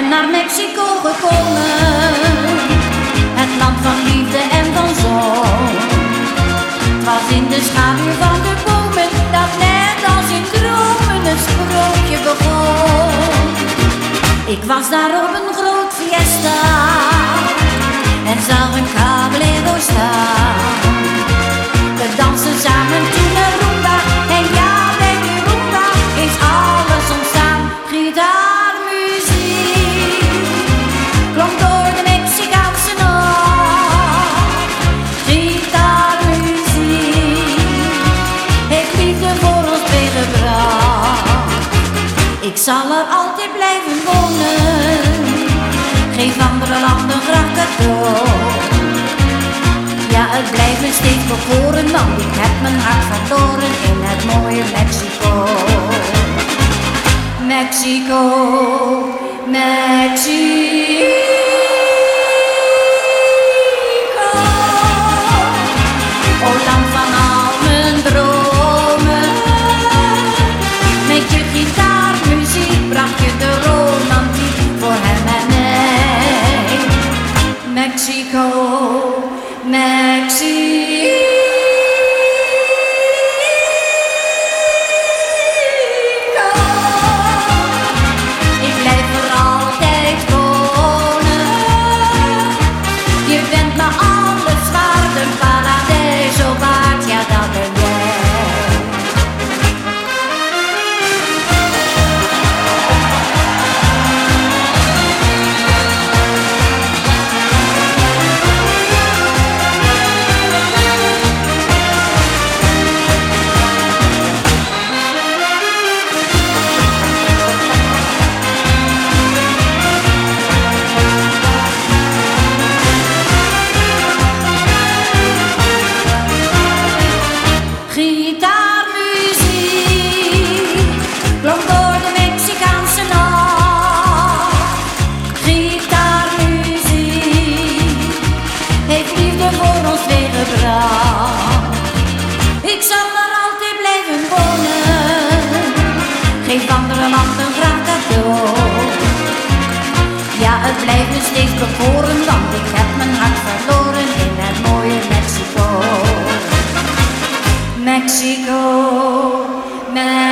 naar Mexico gekomen. Het land van liefde en van zon. Het was in de schaduw van de bomen dat net als in dromen het sprookje begon. Ik was daar op een groot fiesta zal er altijd blijven wonen, geef andere landen graag cadeau. Ja, het blijft me steeds bekoren, want ik heb mijn hart verloren in het mooie. Mexico, Mexico. Mexico, Mexico. Het blijft me steeds bekoren, want ik heb mijn hart verloren in het mooie Mexico. Mexico, Mexico.